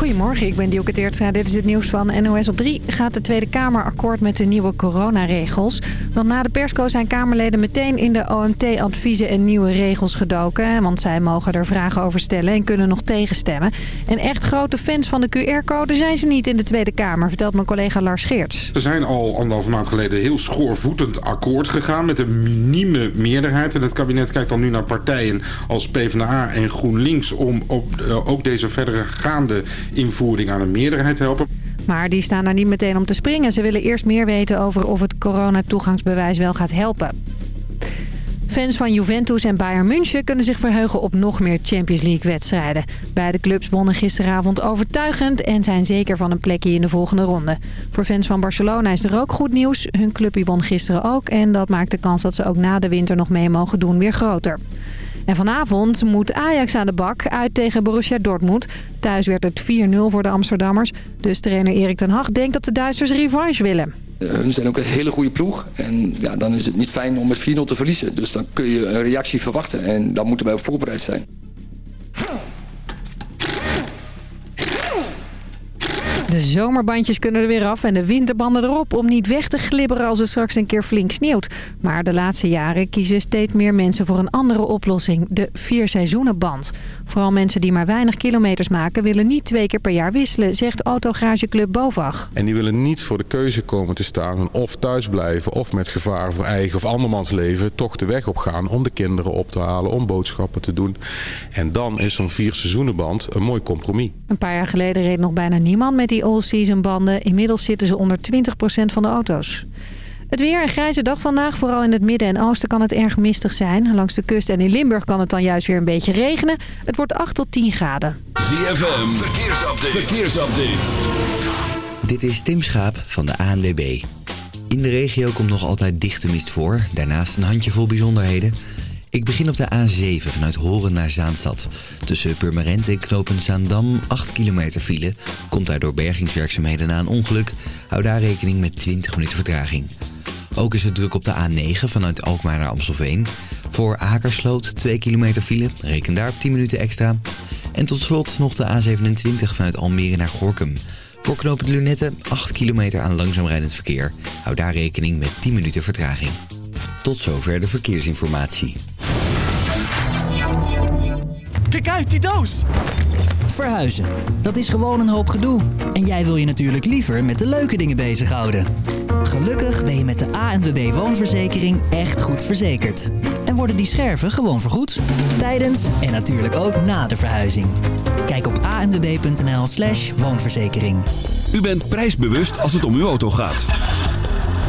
Goedemorgen, ik ben Dielke Teertstra. Dit is het nieuws van NOS op 3. Gaat de Tweede Kamer akkoord met de nieuwe coronaregels? Want na de persco zijn Kamerleden meteen in de OMT-adviezen en nieuwe regels gedoken. Want zij mogen er vragen over stellen en kunnen nog tegenstemmen. En echt grote fans van de QR-code zijn ze niet in de Tweede Kamer, vertelt mijn collega Lars Geerts. Ze zijn al anderhalve maand geleden heel schoorvoetend akkoord gegaan met een minieme meerderheid. En het kabinet kijkt dan nu naar partijen als PvdA en GroenLinks om op, uh, ook deze verdere gaande invoering aan een meerderheid helpen. Maar die staan daar niet meteen om te springen. Ze willen eerst meer weten over of het coronatoegangsbewijs wel gaat helpen. Fans van Juventus en Bayern München kunnen zich verheugen op nog meer Champions League wedstrijden. Beide clubs wonnen gisteravond overtuigend en zijn zeker van een plekje in de volgende ronde. Voor fans van Barcelona is er ook goed nieuws. Hun clubje won gisteren ook en dat maakt de kans dat ze ook na de winter nog mee mogen doen weer groter. En vanavond moet Ajax aan de bak uit tegen Borussia Dortmund. Thuis werd het 4-0 voor de Amsterdammers. Dus trainer Erik ten Hag denkt dat de Duitsers revanche willen. Hun zijn ook een hele goede ploeg. En ja, dan is het niet fijn om met 4-0 te verliezen. Dus dan kun je een reactie verwachten. En daar moeten wij op voorbereid zijn. De zomerbandjes kunnen er weer af en de winterbanden erop om niet weg te glibberen als het straks een keer flink sneeuwt. Maar de laatste jaren kiezen steeds meer mensen voor een andere oplossing, de vierseizoenenband. Vooral mensen die maar weinig kilometers maken willen niet twee keer per jaar wisselen, zegt autogarageclub Bovag. En die willen niet voor de keuze komen te staan of thuis blijven of met gevaar voor eigen of andermans leven toch de weg op gaan om de kinderen op te halen, om boodschappen te doen. En dan is zo'n vierseizoenenband een mooi compromis. Een paar jaar geleden reed nog bijna niemand met die all-season banden. Inmiddels zitten ze onder 20% van de auto's. Het weer, een grijze dag vandaag. Vooral in het midden en oosten kan het erg mistig zijn. Langs de kust en in Limburg kan het dan juist weer een beetje regenen. Het wordt 8 tot 10 graden. ZFM, verkeersupdate. verkeersupdate. Dit is Tim Schaap van de ANWB. In de regio komt nog altijd dichte mist voor. Daarnaast een handjevol bijzonderheden. Ik begin op de A7 vanuit Horen naar Zaanstad. Tussen Purmerend en Knopen Zaandam 8 kilometer file. Komt daardoor bergingswerkzaamheden na een ongeluk. Hou daar rekening met 20 minuten vertraging. Ook is het druk op de A9 vanuit Alkmaar naar Amstelveen. Voor Akersloot 2 kilometer file. Reken daar op 10 minuten extra. En tot slot nog de A27 vanuit Almere naar Gorkum. Voor knooppunt Lunette 8 kilometer aan langzaam rijdend verkeer. Hou daar rekening met 10 minuten vertraging. Tot zover de verkeersinformatie. Kijk uit, die doos! Verhuizen, dat is gewoon een hoop gedoe. En jij wil je natuurlijk liever met de leuke dingen bezighouden. Gelukkig ben je met de ANWB Woonverzekering echt goed verzekerd. En worden die scherven gewoon vergoed. Tijdens en natuurlijk ook na de verhuizing. Kijk op anwb.nl slash woonverzekering. U bent prijsbewust als het om uw auto gaat.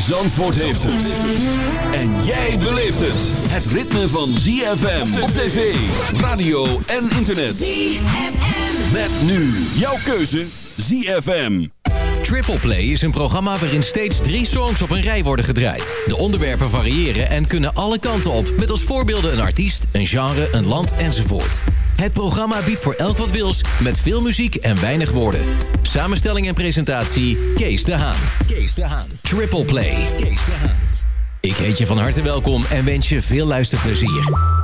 Zandvoort heeft het. En jij beleeft het. Het ritme van ZFM op tv, radio en internet. ZFM. Met nu jouw keuze ZFM. Triple Play is een programma waarin steeds drie songs op een rij worden gedraaid. De onderwerpen variëren en kunnen alle kanten op. Met als voorbeelden een artiest, een genre, een land enzovoort. Het programma biedt voor elk wat wils, met veel muziek en weinig woorden. Samenstelling en presentatie, Kees de Haan. Kees de Haan. Triple Play. Kees de Haan. Ik heet je van harte welkom en wens je veel luisterplezier.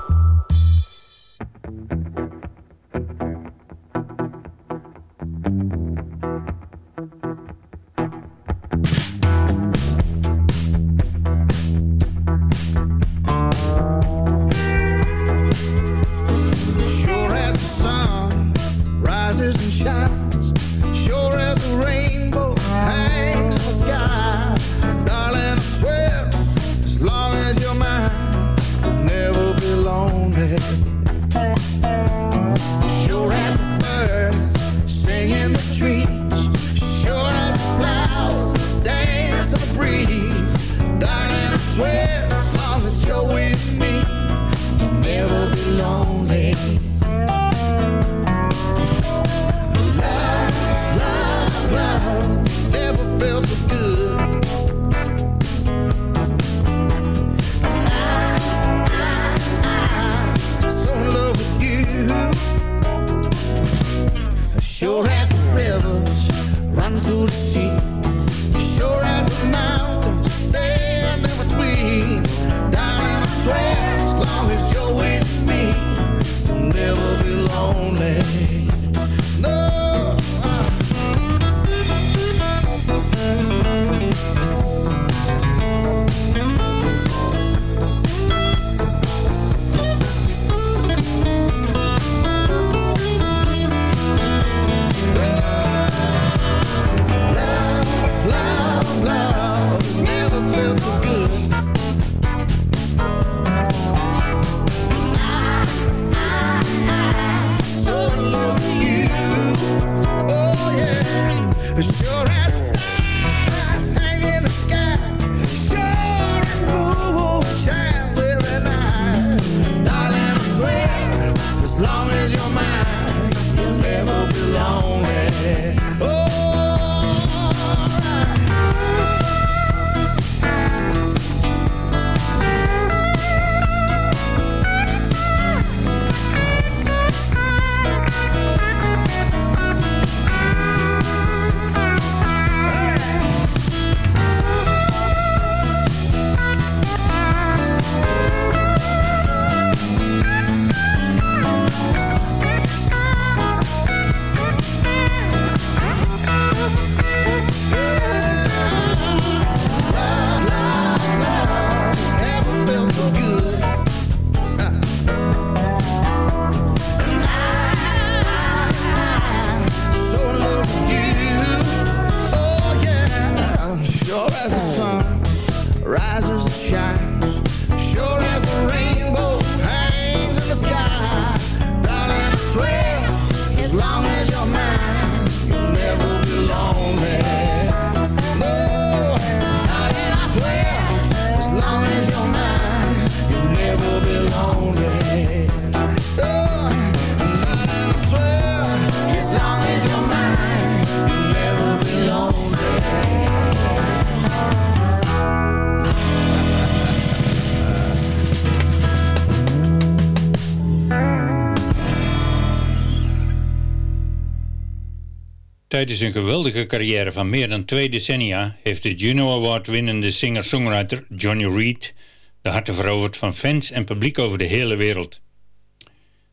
Tijdens een geweldige carrière van meer dan twee decennia... heeft de Juno Award-winnende singer-songwriter Johnny Reed... de harten veroverd van fans en publiek over de hele wereld.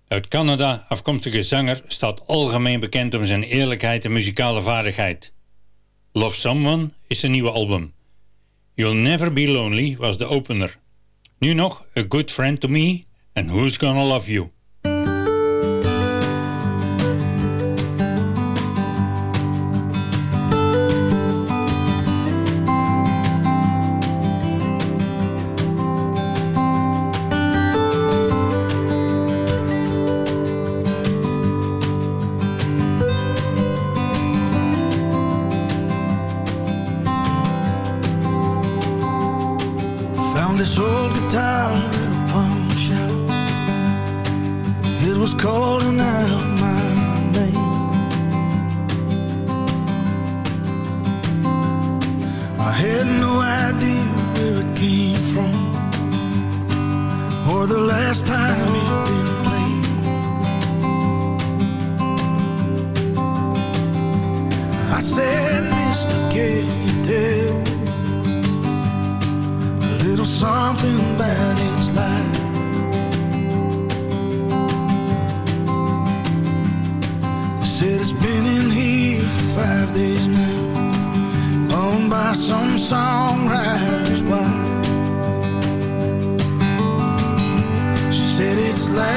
Uit Canada afkomstige zanger staat algemeen bekend om zijn eerlijkheid en muzikale vaardigheid. Love Someone is zijn nieuwe album. You'll Never Be Lonely was de opener. Nu nog A Good Friend to Me en Who's Gonna Love You.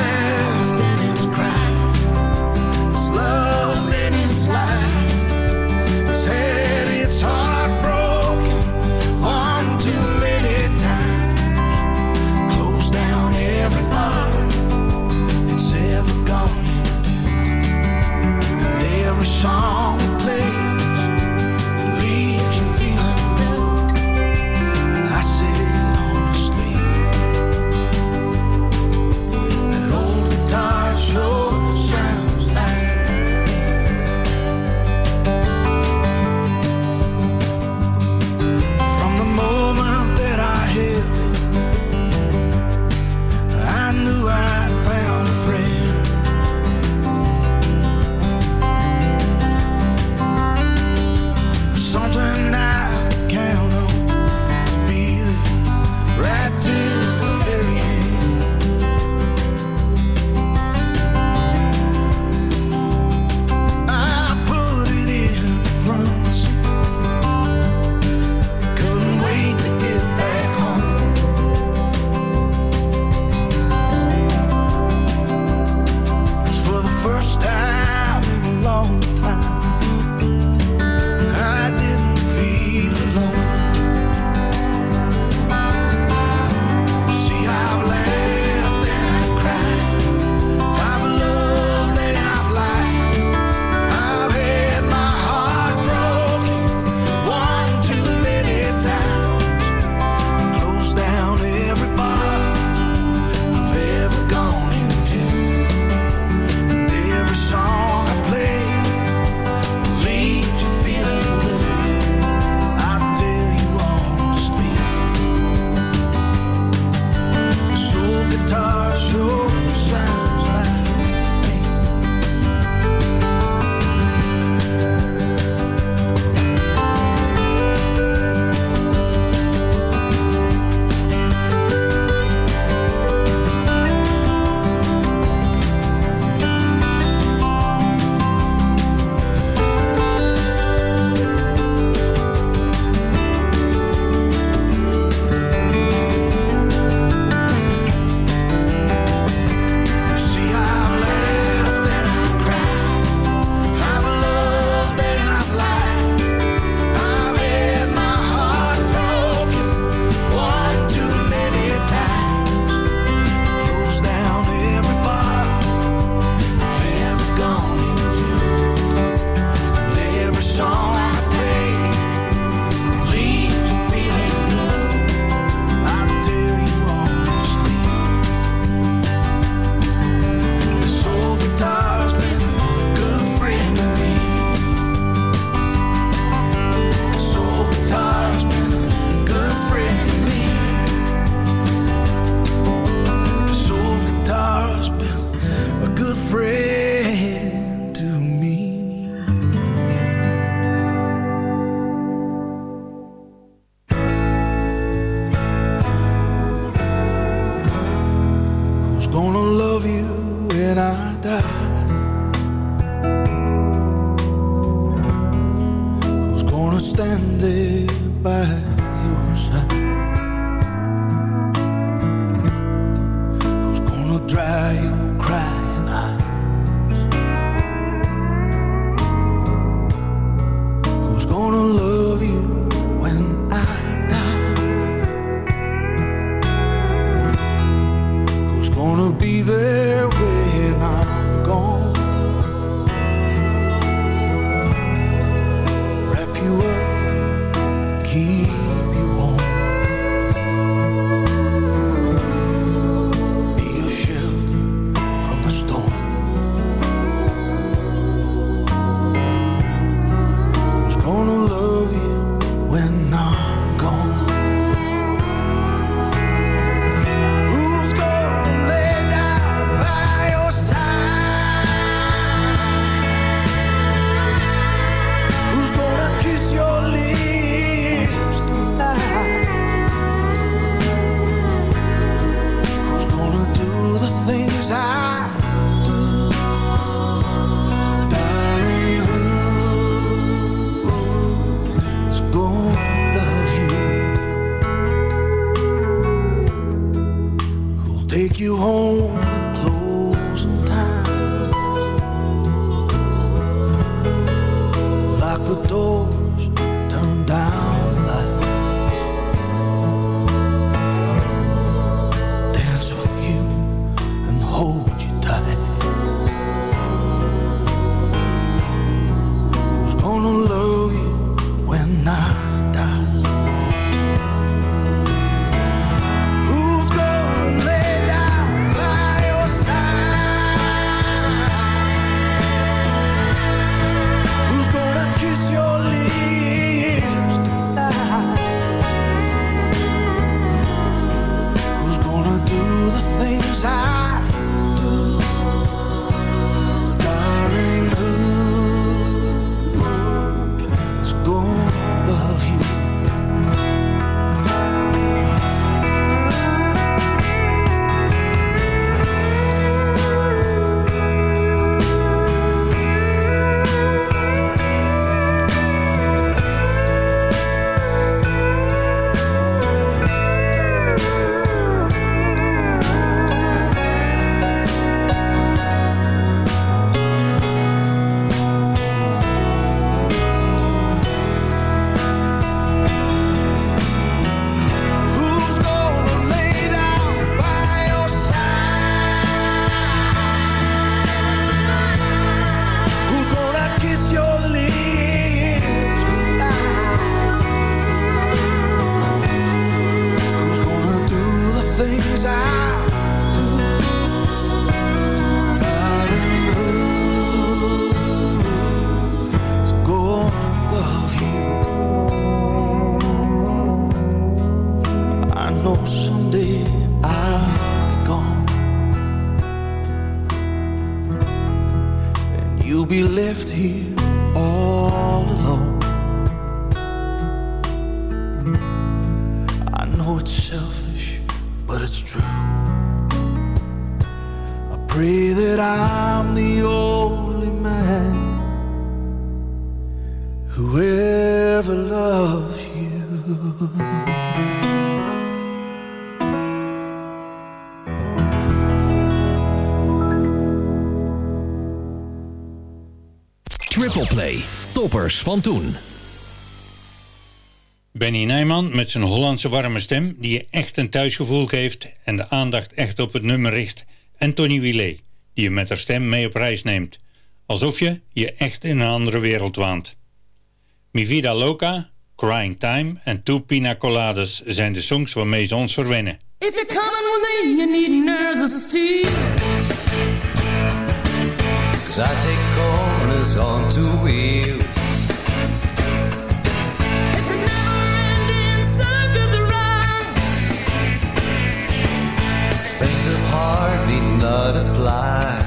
time Triple Play. Toppers van toen. Benny Nijman met zijn Hollandse warme stem... die je echt een thuisgevoel geeft en de aandacht echt op het nummer richt. En Tony Willet, die je met haar stem mee op reis neemt. Alsof je je echt in een andere wereld waant. Mi Vida Loca, Crying Time en Two Pina Coladas... zijn de songs waarmee ze ons verwennen. If you're coming one day, you need nerves of. Cause I take corners on two wheels. Of heart need not apply.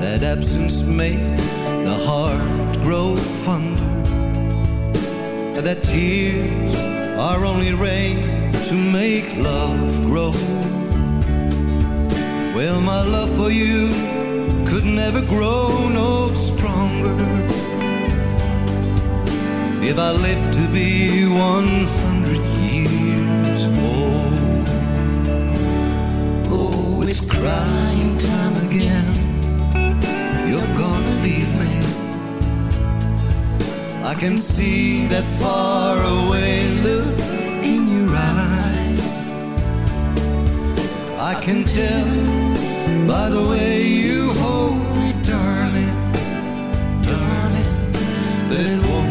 that absence makes the heart grow fonder. That tears are only rain to make love grow. Well my love for you could never grow no stronger. If I live to be 100 years old. Oh it's crying time again leave me. I can see that faraway look in your eyes. I can tell by the way you hold me, darling, darling That it won't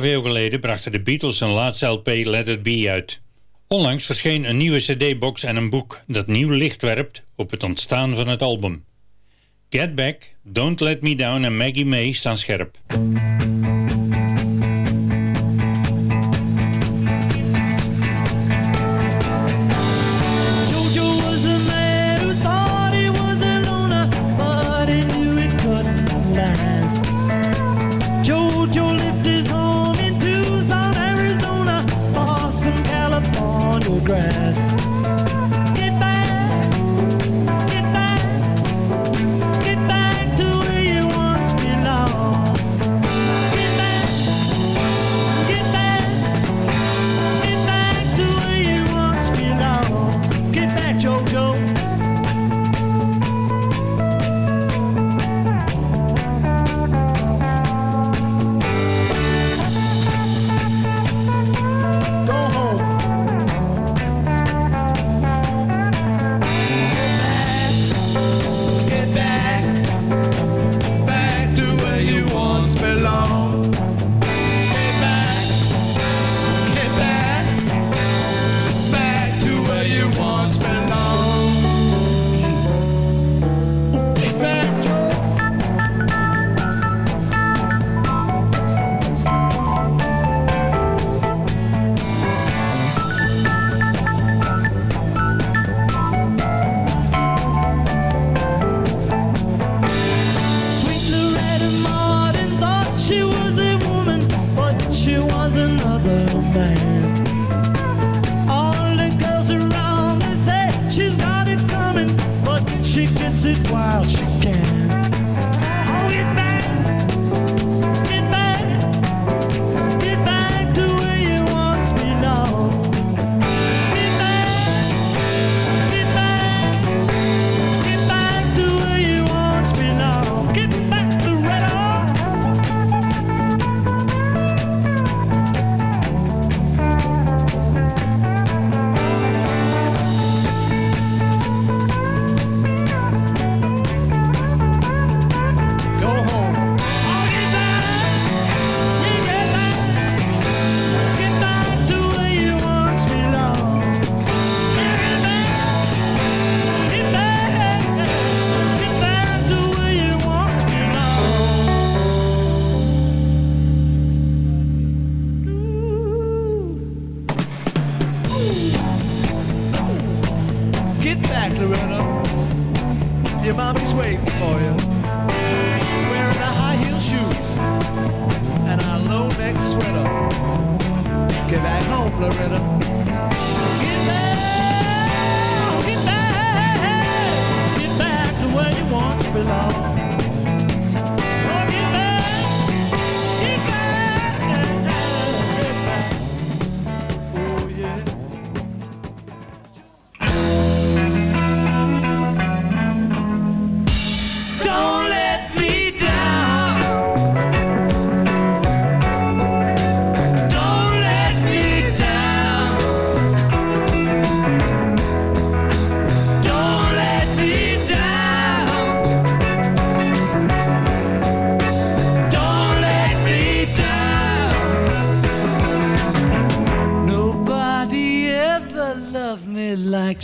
Veel geleden brachten de Beatles hun laatste LP Let It Be uit. Onlangs verscheen een nieuwe cd-box en een boek dat nieuw licht werpt op het ontstaan van het album. Get Back, Don't Let Me Down en Maggie May staan scherp. grass.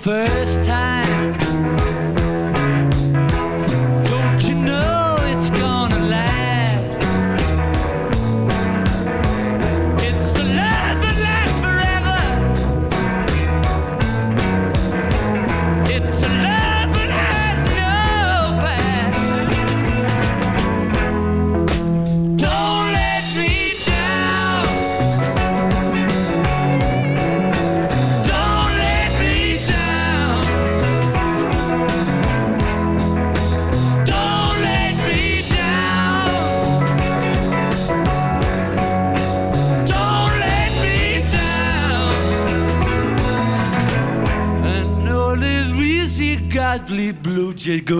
face did.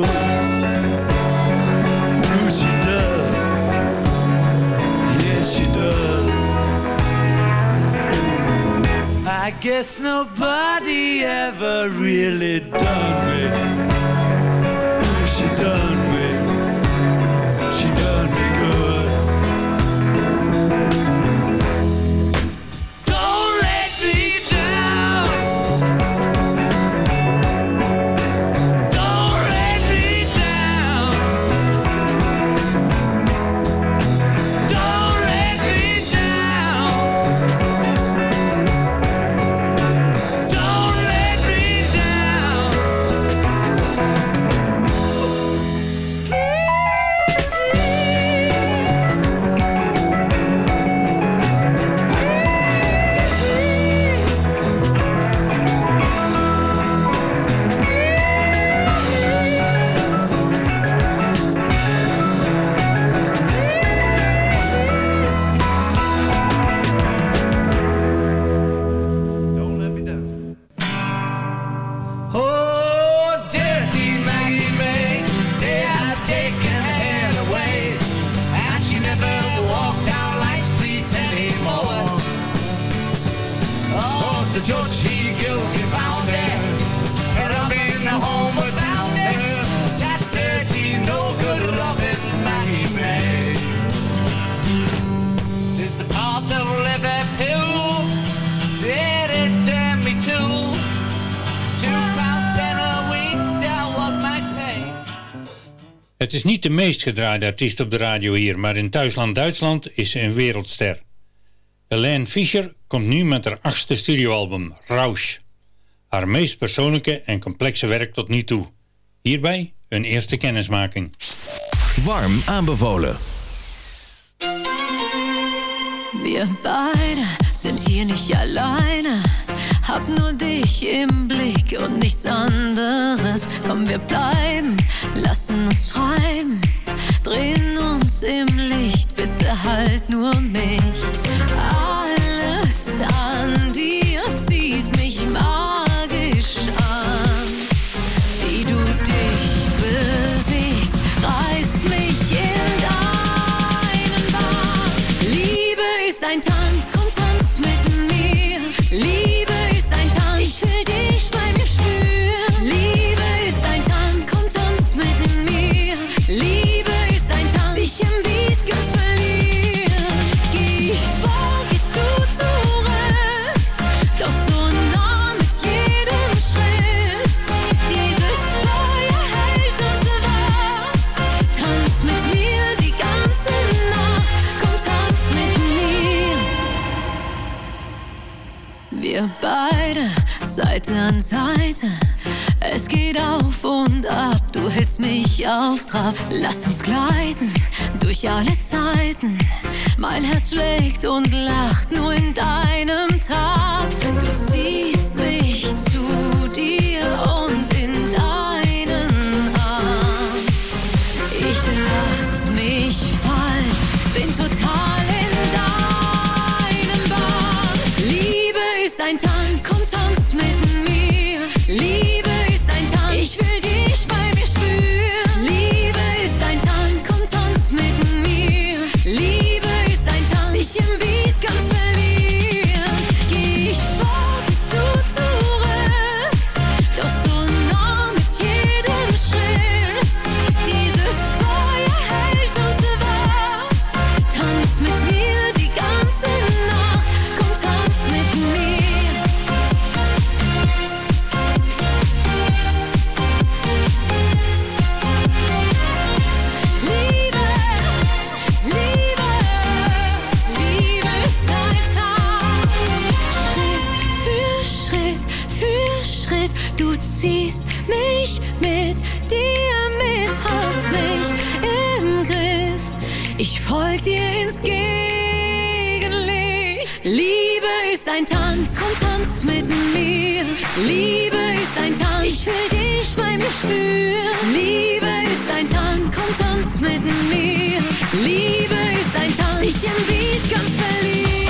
Meest gedraaide artiest op de radio hier, maar in thuisland Duitsland is ze een wereldster. Helene Fischer komt nu met haar achtste studioalbum, Rausch. Haar meest persoonlijke en complexe werk tot nu toe. Hierbij een eerste kennismaking. Warm aanbevolen. Wir beide sind hier nicht alleine. Hab nur dich im Blick und nichts anderes. Komm, wir bleiben, lassen uns träumen. Drehen uns im Licht, bitte halt nur mich. Alles an dir zieht mich magisch an. Wie du dich bewegst, reißt mich in deinen Bann. Liebe ist ein Tanz, komm tanz Seite an Seite. Es geht auf und ab, du hältst mich auf Trab. Lass uns gleiten durch alle Zeiten. Mein Herz schlägt und lacht nur in deinem Takt. Du ziehst mit dir mit, hast mich im Griff. Ich folg dir ins Gegenlicht. Liebe ist ein Tanz, komm tanz mit mir. Liebe ist ein Tanz, ich will dich bei mir spüren. Liebe ist ein Tanz, komm tanz mit mir. Liebe ist ein Tanz, sich im Beat ganz verlieren.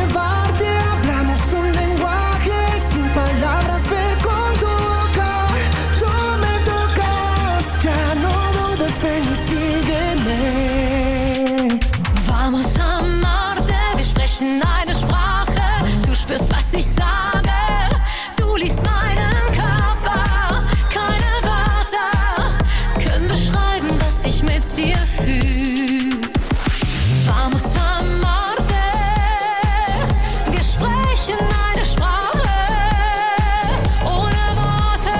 mit dir fühle. Vamos a amarte, wir sprechen eine Sprache ohne Worte.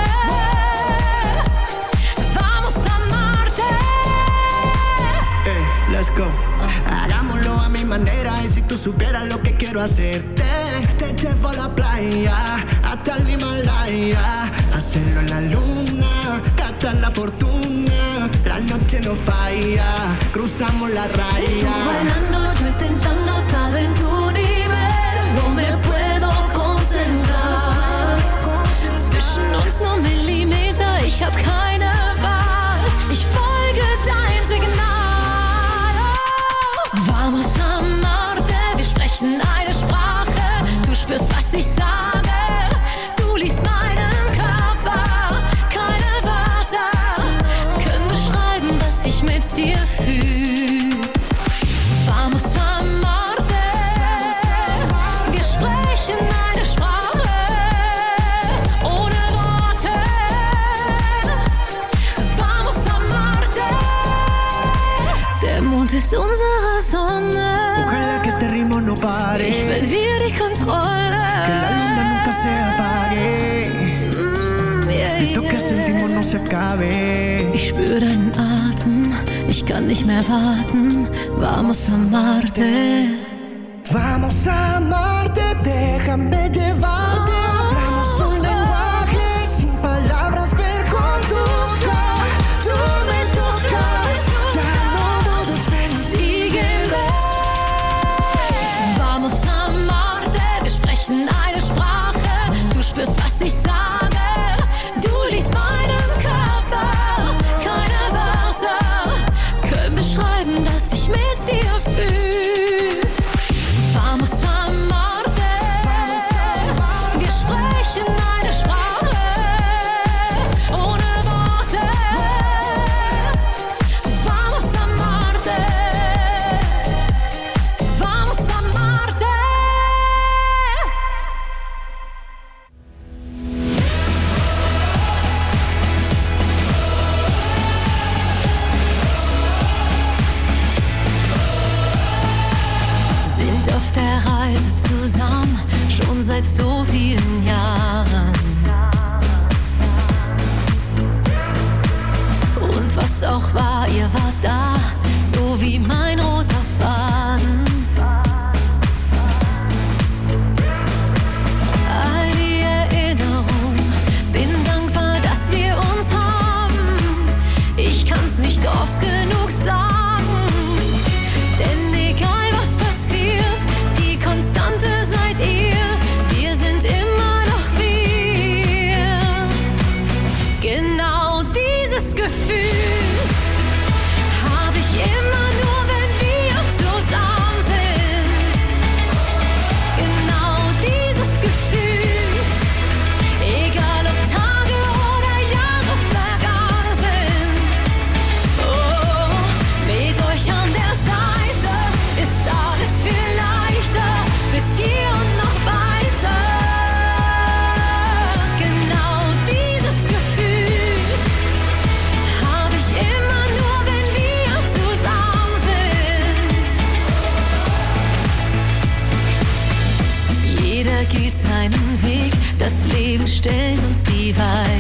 Vamos a amarte. Ey, let's go. Hagámoslo a mi manera y si tú supieras lo que quiero hacerte, te llevo a la playa hasta el Himalaya, cruzamos la raya. Der Mond ist unsere Sonne. Ojalá que este ritmo no pare. Ich verliere die Kontrolle. Que la luna nunca se apague. Mm, yeah, Esto que yeah. sentimos no se acabe. Ich spüre deinen Atem, ich kann nicht mehr warten. Vamos a amarte. Vamos a amarte, déjame llevarte. Sprechen eine Sprache. Du spürst, was ich sage.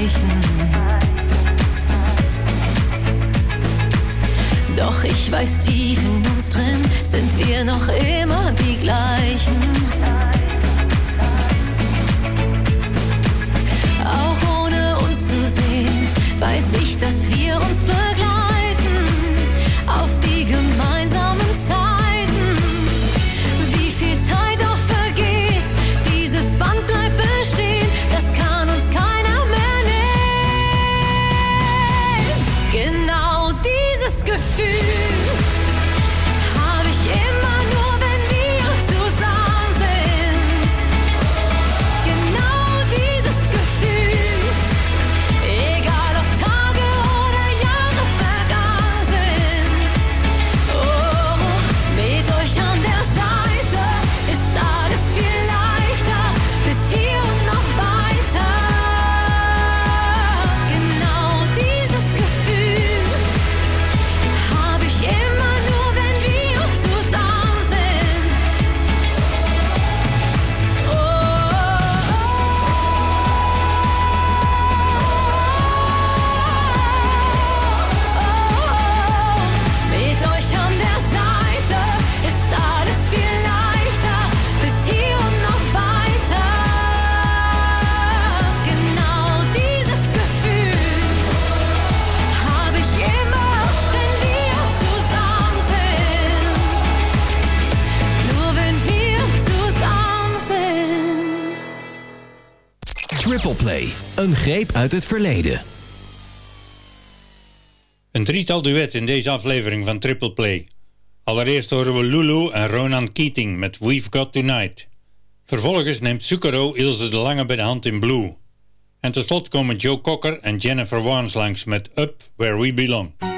Zeichen. Doch ich weiß, tief in uns drin sind wir noch immer die gleichen. Auch ohne uns zu sehen, weiß ich, dass wir uns begleiten auf die Gemeinschaft. Triple Play, een greep uit het verleden. Een drietal duet in deze aflevering van Triple Play. Allereerst horen we Lulu en Ronan Keating met We've Got Tonight. Vervolgens neemt Sukaro Ilse de Lange bij de hand in Blue. En tenslotte komen Joe Cocker en Jennifer Warnes langs met Up Where We Belong.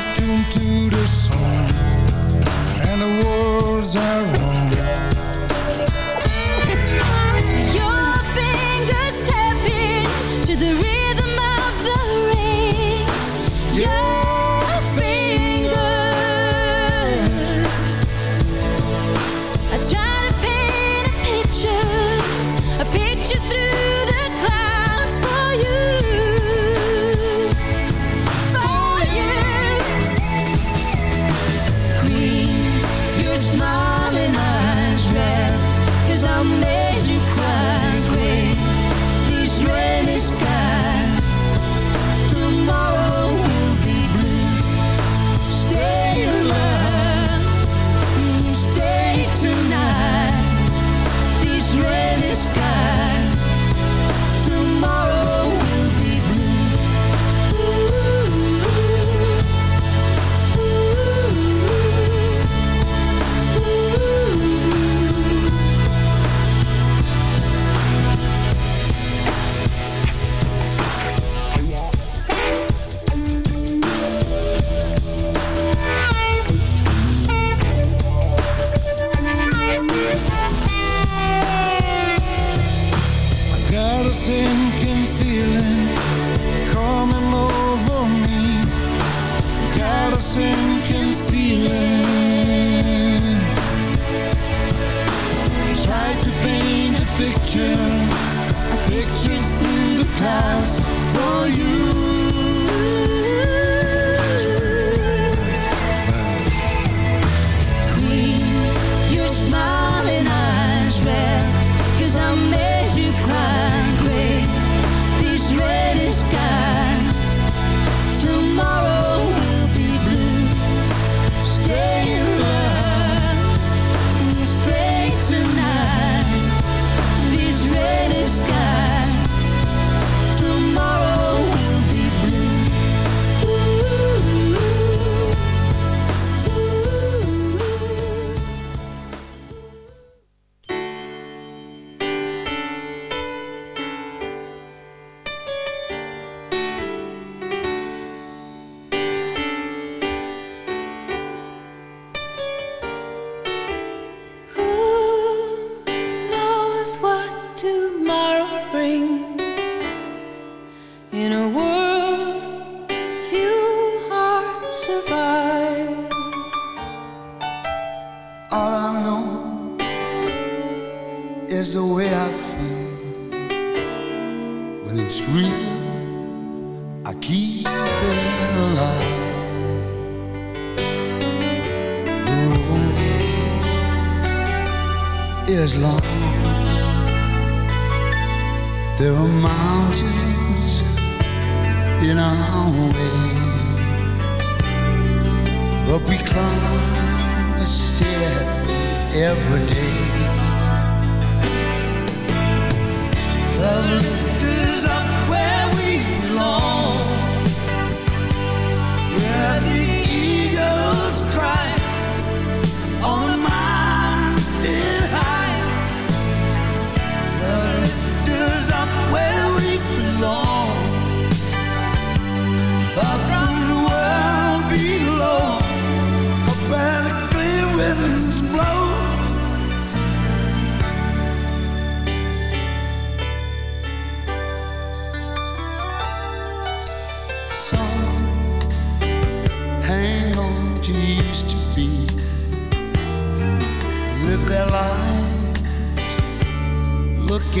No tune to the song, and the words are wrong.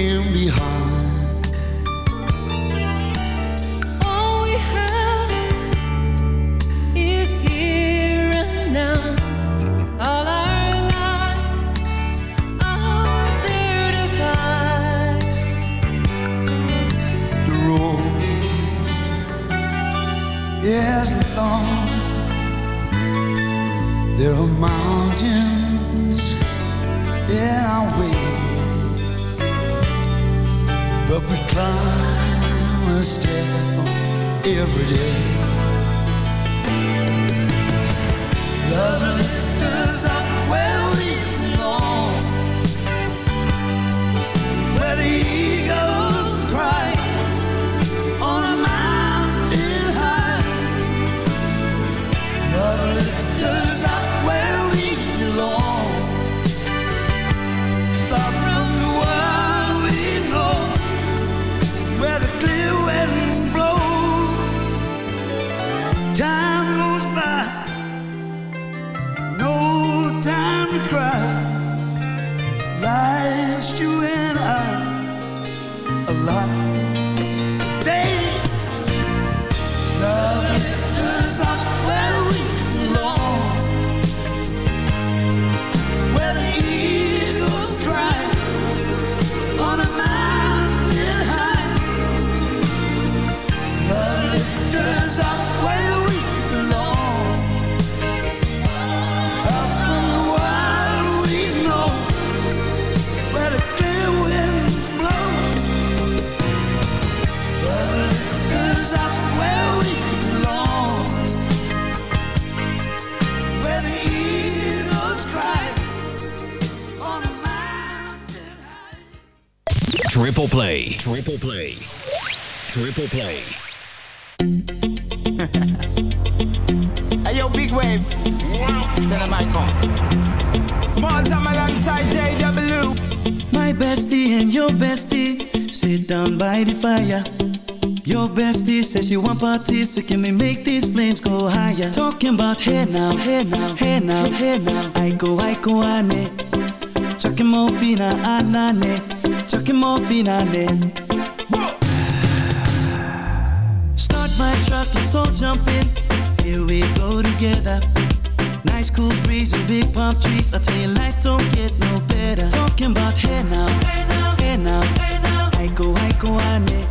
can be hard. Triple play. Triple play. Hey yo, big wave. Tell him I come. Small time alongside JW. My bestie and your bestie sit down by the fire. Your bestie says she want parties, so can we make these flames go higher? Talking about hey now, hey now, hey now, hey now. I go, I go, I ane. Chucking more fina, ah, anane. Chucking more fina, ne. Start my truck, let's all jump in. Here we go together. Nice cool breeze and big palm trees. I tell you, life don't get no better. Talking about hey now, hey now, hey now, hey now. I go, I go, ane.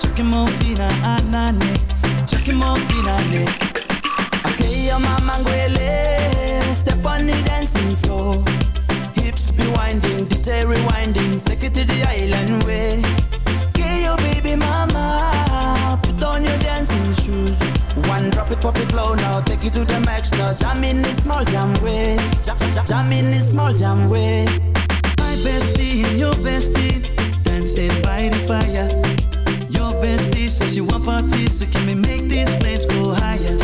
Chucking more fina, anane. Chucking more fina, ne. Okay, your mama. Step on the dancing floor. Be winding, detail rewinding. Take it to the island way. Okay, your baby mama. Put on your dancing shoes. One drop it, pop it low now. Take it to the max now. Jam in this small jam way. Jam, jam, jam in this small jam way. My bestie and your bestie dancing by the fire. Your bestie says you want parties, so can we make these flames go higher?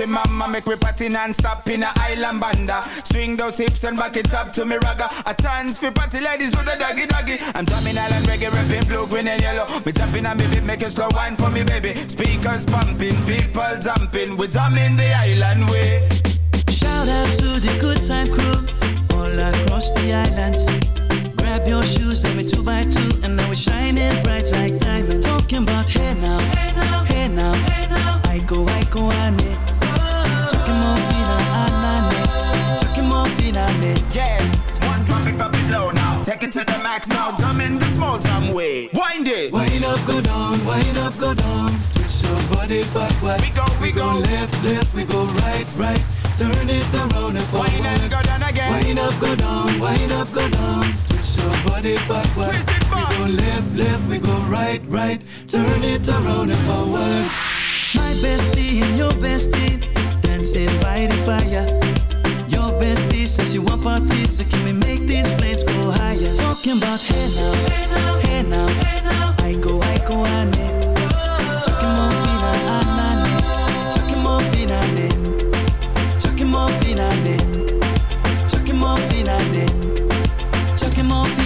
say mama make me party non-stop in a island banda. Swing those hips and back it up to me ragga. A chance for party ladies do the doggy doggy. I'm drumming island reggae rapping blue, green and yellow. Me tapping on me beat make slow wine for me baby. Speakers pumping, people jumping. We drumming the island way. Shout out to the good time crew All across the islands. Grab your shoes, let me two by two And now we shining bright like diamonds. Talking about hey now, hey now, hey now, hey now. I go, I go, I need in on it. Yes, one drop it, drop it low now. Take it to the max now. Jam in the small jam way. Wind it. Wind up, go down. Wind up, go down. Twist your body backwards. We go, we, we go. go. Left, left. We go right, right. Turn it around and forward. Wind up, go down again. Wind up, go down. Wind up, go down. Twist your body backwards. Twist it back. We go left, left. We go right, right. Turn it around and forward. My bestie and your bestie dancing by the fire your bestie says you want parties, so can we make these flames go higher? Talking about hey now, hey now, hey now, hey now. I go, I go, I need. Talking more. Talking more. Talking more. Talking more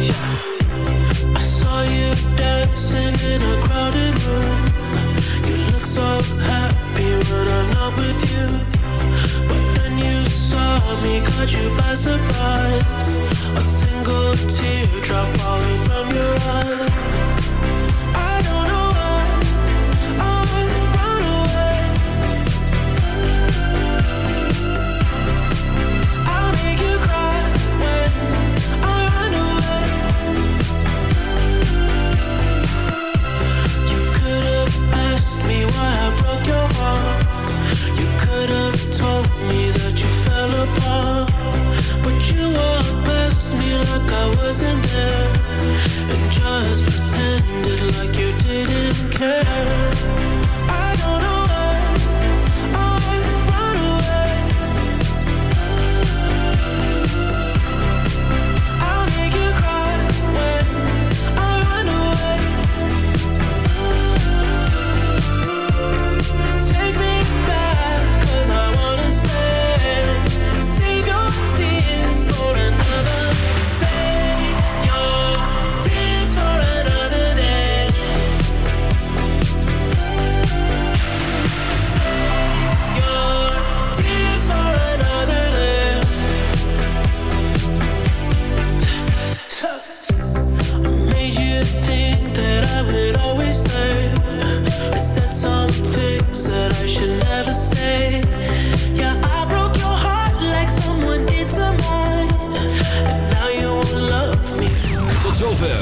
you surprise. A single teardrop falling from your eye. Like I wasn't there.